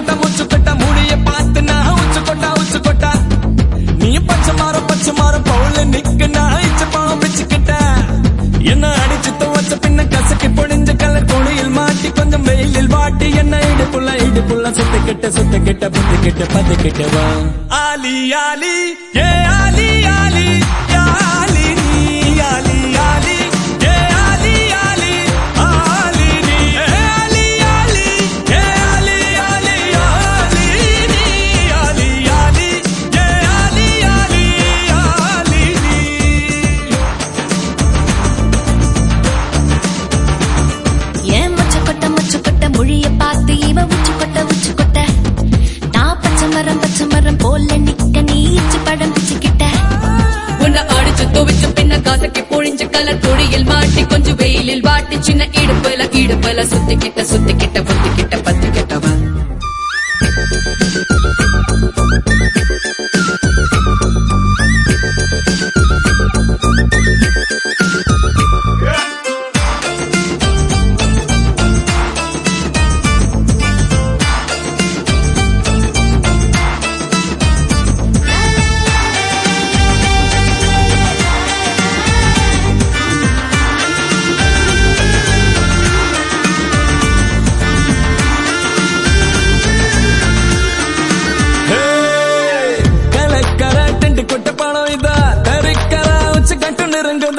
கொட்ட முச்சு கொட்ட மூடிய பார்த்து நான் உச்சு கொட்டா உச்சு கொட்டா நீ பச்சை மாற பச்சை மாற பவுல நிக்க நான் இச்ச பாவம் பிச்சுக்கிட்ட என்ன அடிச்சு துவச்ச பின்ன கசக்கி பொடிஞ்ச கலர் கொடியில் மாட்டி கொஞ்சம் வெயிலில் வாட்டி என்ன இடுப்புள்ள இடுப்புள்ள சுத்து கிட்ட சுத்து கிட்ட புத்து கிட்ட பத்து கிட்ட வா. ஆலி ஆலி ஏ அடிச்சு பின்ன காசக்கி பொழிஞ்ச கலர் தொழியில் மாட்டி கொஞ்சம் வெயிலில் வாட்டி சின்ன இடுப்புல இடுப்புல சுத்திக்கிட்ட சுத்திக்கிட்ட புத்திக்கிட்ட பத்திக்கிட்டவன். உச்சு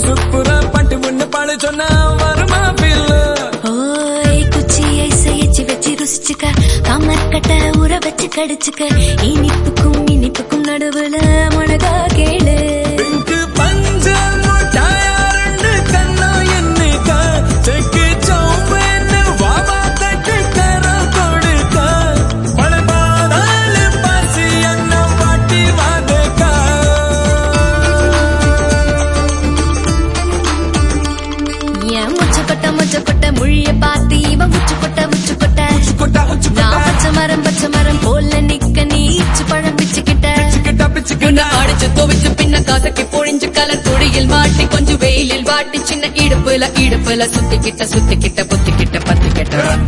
சுப்புற பட்டு முன்ன பாடு சொன்னா வருமா பில்லு? ஓய் குச்சியை செய்யச்சு வச்சு ருசிச்சுக்க கமர் கட்ட ஊற வச்சு கடிச்சுக்க. இனிப்புக்கும் இனிப்புக்கும் நடுவுல மனதாக வெயிலில் சின்ன இடுப்புல இடுப்புல சுத்திக்கிட்ட சுத்திக்கிட்ட புத்திக்கிட்ட பத்திக்கிட்டவன்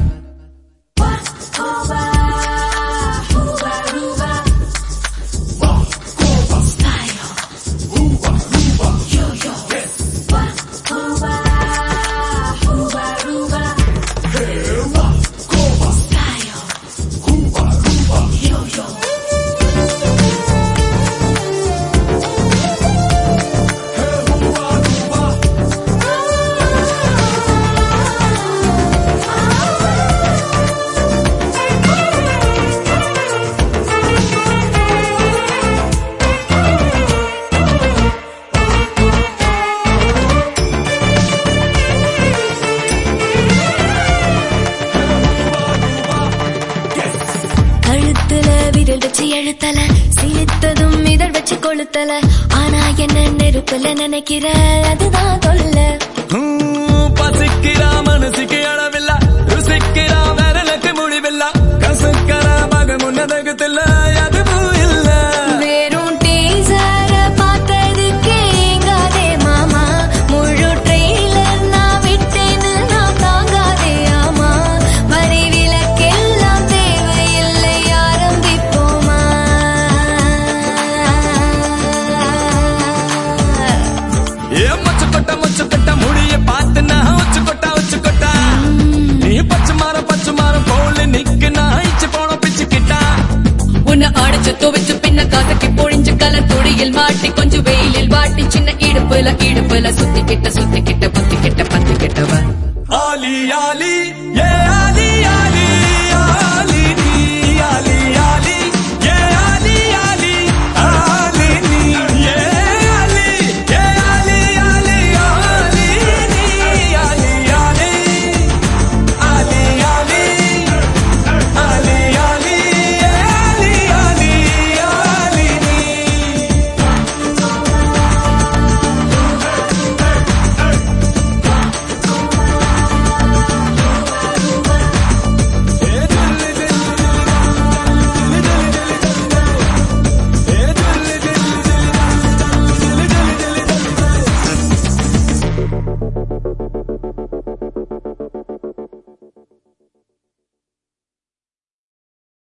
கழுத்துல வச்சு எழுத்தல சிலித்ததும் இதழ் வச்சு கொளுத்தல. ஆனா என்ன நெருப்புல நினைக்கிற? அதுதான் தொல்ல. பசிக்கிறா மனசுக்கு அளவில் இடுப்புல இடுப்புல சுத்திக்கிட்ட சுத்திக்கிட்ட புத்திக்கிட்ட பத்திக்கிட்டவன். ஆலி ஆலி ஏ